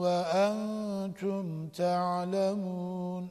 وأنتم تعلمون